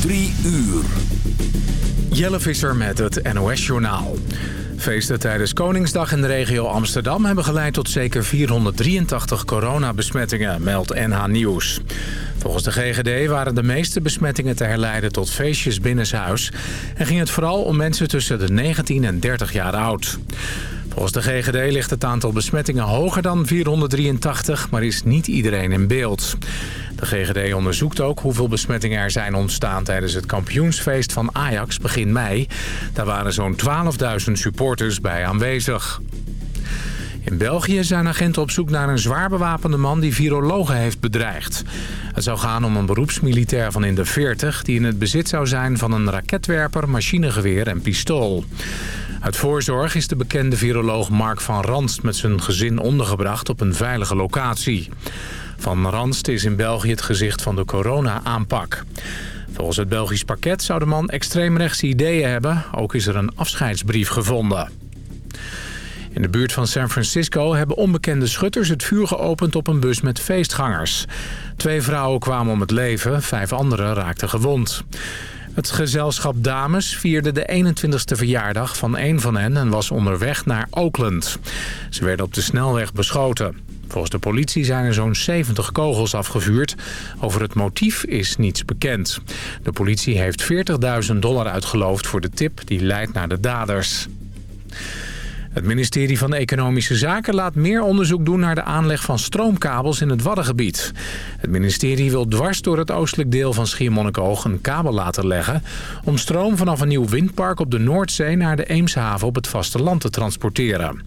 Drie uur. Jelle Visser met het NOS-journaal. Feesten tijdens Koningsdag in de regio Amsterdam... hebben geleid tot zeker 483 coronabesmettingen, meldt NH Nieuws. Volgens de GGD waren de meeste besmettingen te herleiden tot feestjes binnenshuis... en ging het vooral om mensen tussen de 19 en 30 jaar oud. Volgens de GGD ligt het aantal besmettingen hoger dan 483, maar is niet iedereen in beeld. De GGD onderzoekt ook hoeveel besmettingen er zijn ontstaan tijdens het kampioensfeest van Ajax begin mei. Daar waren zo'n 12.000 supporters bij aanwezig. In België zijn agenten op zoek naar een zwaar bewapende man die virologen heeft bedreigd. Het zou gaan om een beroepsmilitair van in de 40 die in het bezit zou zijn van een raketwerper, machinegeweer en pistool. Uit voorzorg is de bekende viroloog Mark van Ranst met zijn gezin ondergebracht op een veilige locatie. Van Ranst is in België het gezicht van de corona-aanpak. Volgens het Belgisch pakket zou de man extreemrechtse ideeën hebben. Ook is er een afscheidsbrief gevonden. In de buurt van San Francisco hebben onbekende schutters het vuur geopend op een bus met feestgangers. Twee vrouwen kwamen om het leven, vijf anderen raakten gewond. Het gezelschap Dames vierde de 21ste verjaardag van een van hen en was onderweg naar Oakland. Ze werden op de snelweg beschoten. Volgens de politie zijn er zo'n 70 kogels afgevuurd. Over het motief is niets bekend. De politie heeft 40.000 dollar uitgeloofd voor de tip die leidt naar de daders. Het ministerie van Economische Zaken laat meer onderzoek doen naar de aanleg van stroomkabels in het Waddengebied. Het ministerie wil dwars door het oostelijk deel van Schiermonnikoog een kabel laten leggen... om stroom vanaf een nieuw windpark op de Noordzee naar de Eemshaven op het vasteland te transporteren.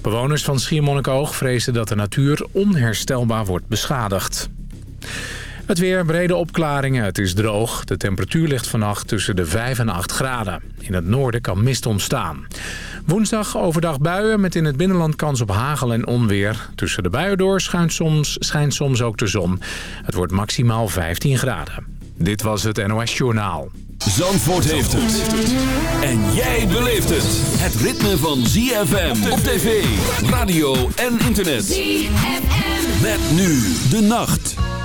Bewoners van Schiermonnikoog vrezen dat de natuur onherstelbaar wordt beschadigd. Het weer, brede opklaringen, het is droog. De temperatuur ligt vannacht tussen de 5 en 8 graden. In het noorden kan mist ontstaan. Woensdag overdag buien met in het binnenland kans op hagel en onweer. Tussen de buien door schijnt soms, schijnt soms ook de zon. Het wordt maximaal 15 graden. Dit was het NOS Journaal. Zandvoort heeft het. En jij beleeft het. Het ritme van ZFM op tv, radio en internet. ZFM. Met nu de nacht.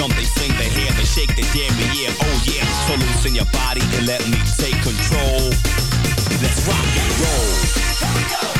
jump, they swing their hair, they shake their damn yeah, oh yeah. So loosen your body and let me take control. Let's rock and roll. Here we go.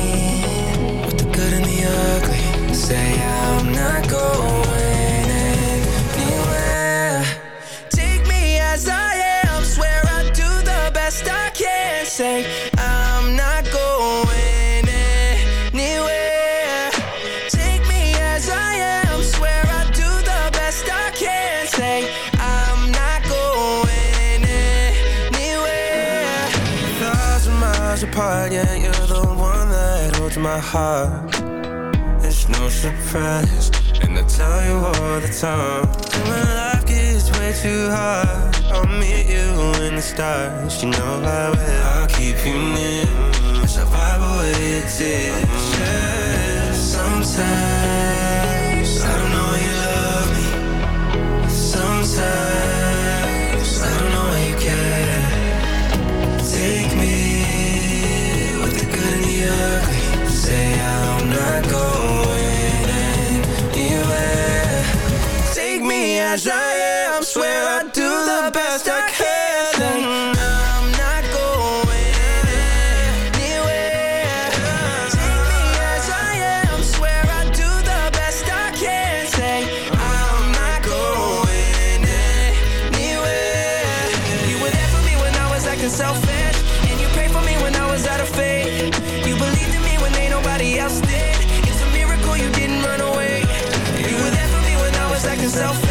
good and the ugly. Say I'm not going anywhere. Take me as I am. Swear I do the best I can. Say I'm not going anywhere. Take me as I am. Swear I do the best I can. Say I'm not going anywhere. Thousand miles apart, yeah, you're the one that holds my heart. And I tell you all the time. When life gets way too hard, I'll meet you in the stars. You know I will. I'll keep you near. As I wipe away your tears. Yeah. Sometimes I don't know you love me. Sometimes I don't know you care. Take me with the good. Say I'm not going as I am. Swear I do the best I can. I'm not going anywhere. Take me as I am. Swear I do the best I can. Say I'm not going anywhere. You were there for me when I was acting selfish, and you prayed for me when I was out of faith. You believed in me when ain't nobody else did. It's a miracle you didn't run away. You were there for me when I was acting selfish,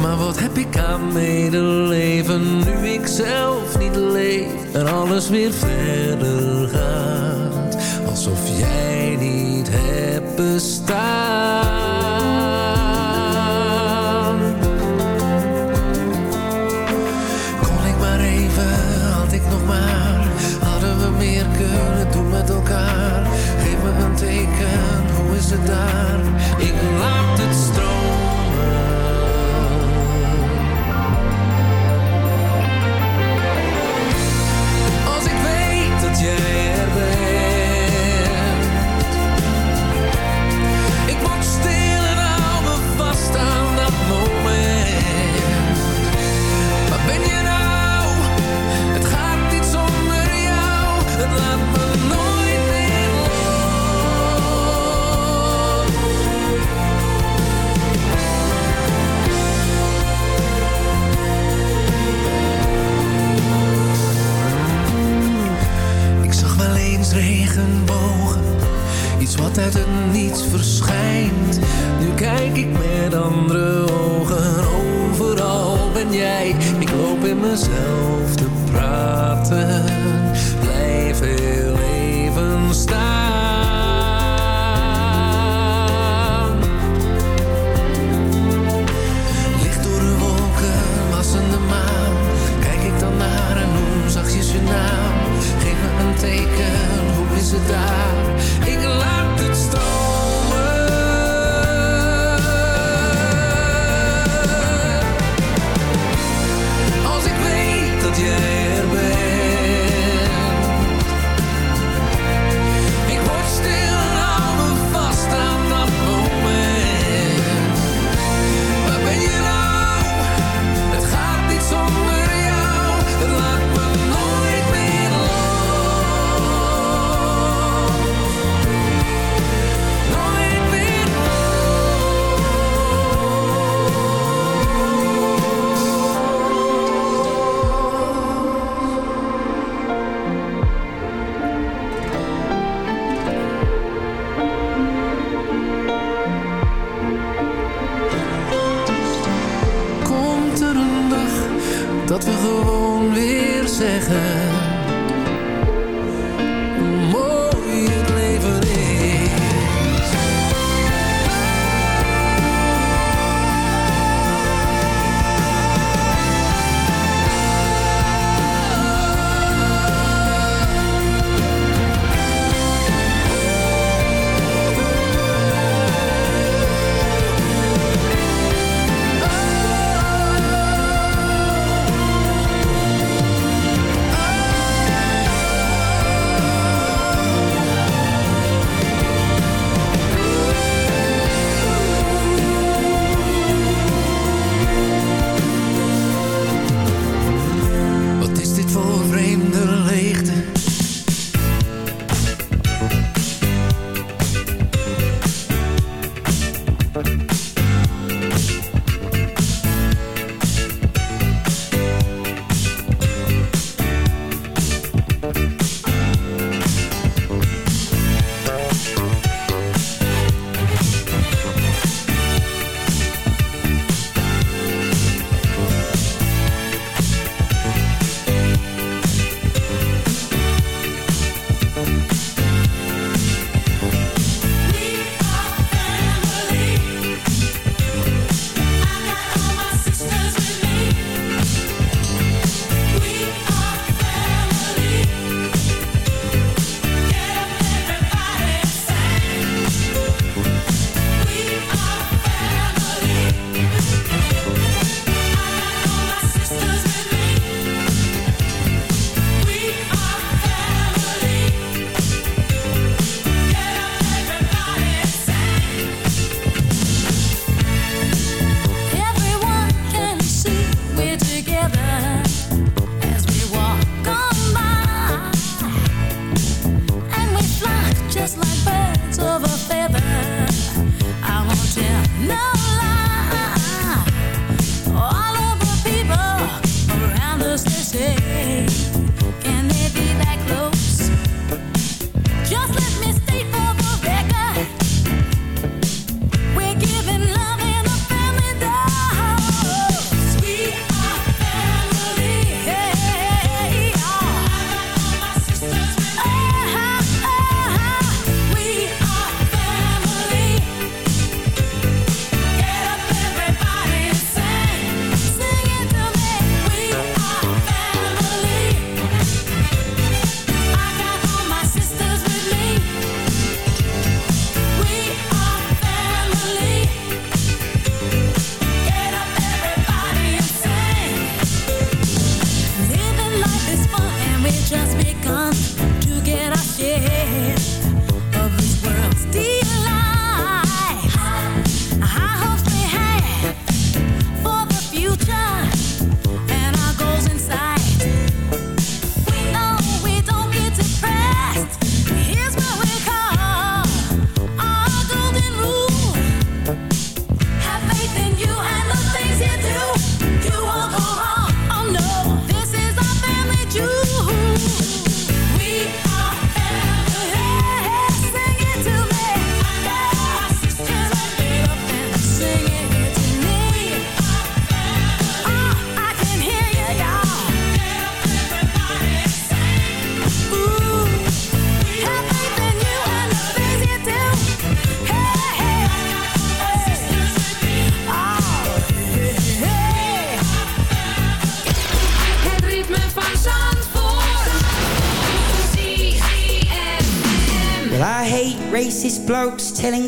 maar wat heb ik aan medeleven nu ik zelf niet leef en alles weer verder gaat, alsof jij niet hebt bestaan.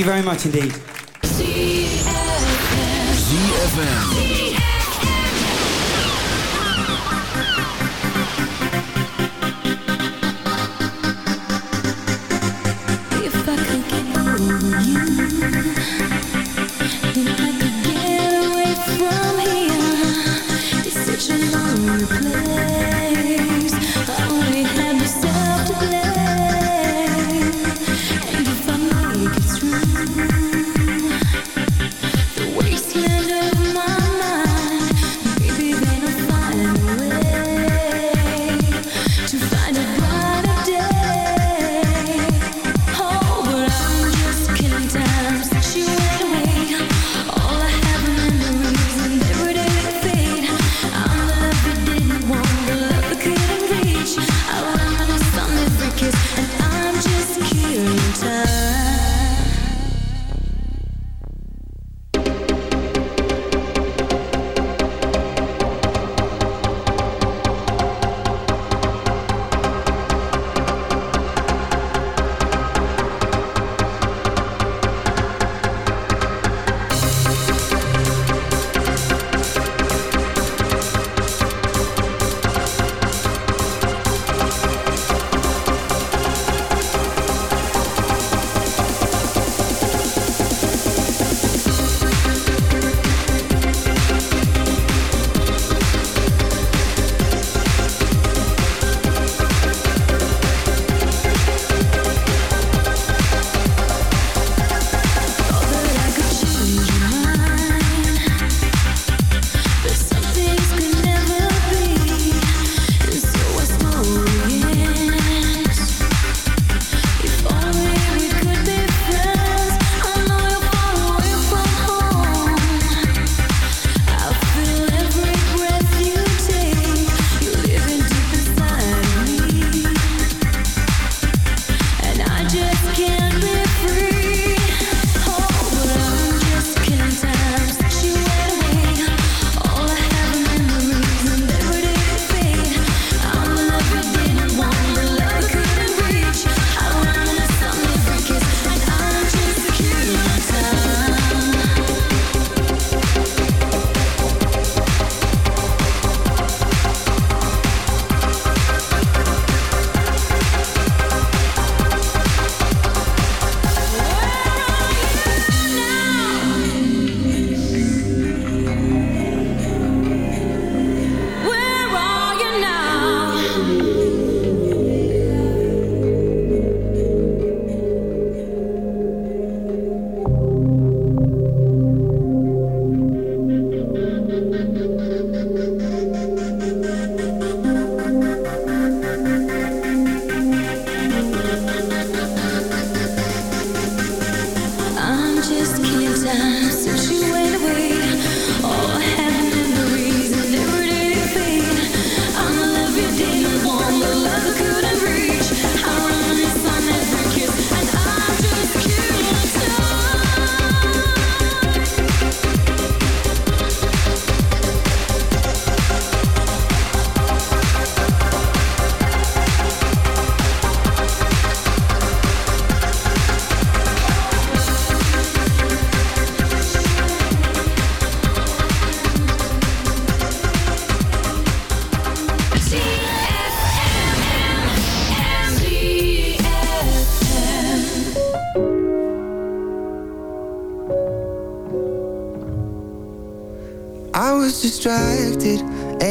you very much indeed. ZFM.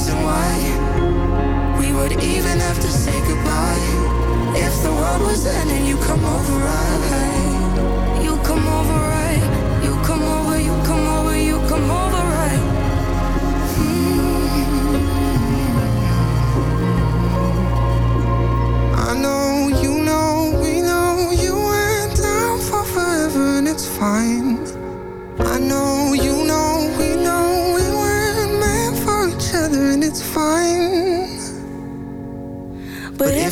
reason why we would even have to say goodbye. If the world was ending, you come over, right? You come over, right?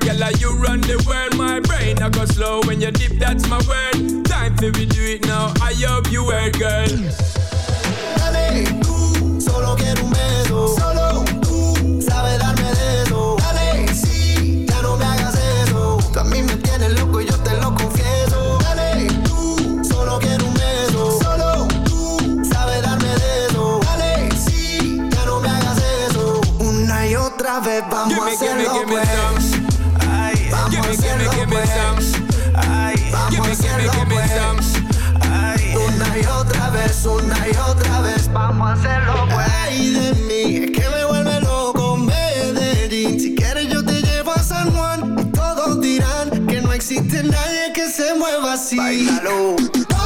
girl, like you run the world. My brain I go slow when you dip, that's my word. Time for we do it now. I hope you heard, girl. Dale, así.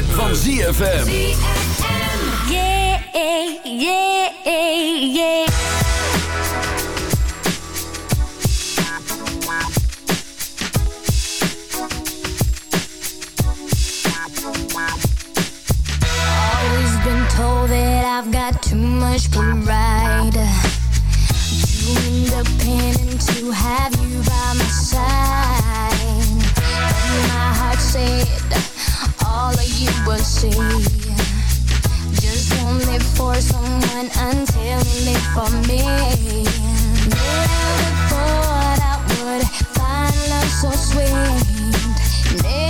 ritme, van ZFM. Yeah, yeah, yeah. Always been told that I've got too much pride. Too independent. just only for someone until for me. Never thought I would find love so sweet. Never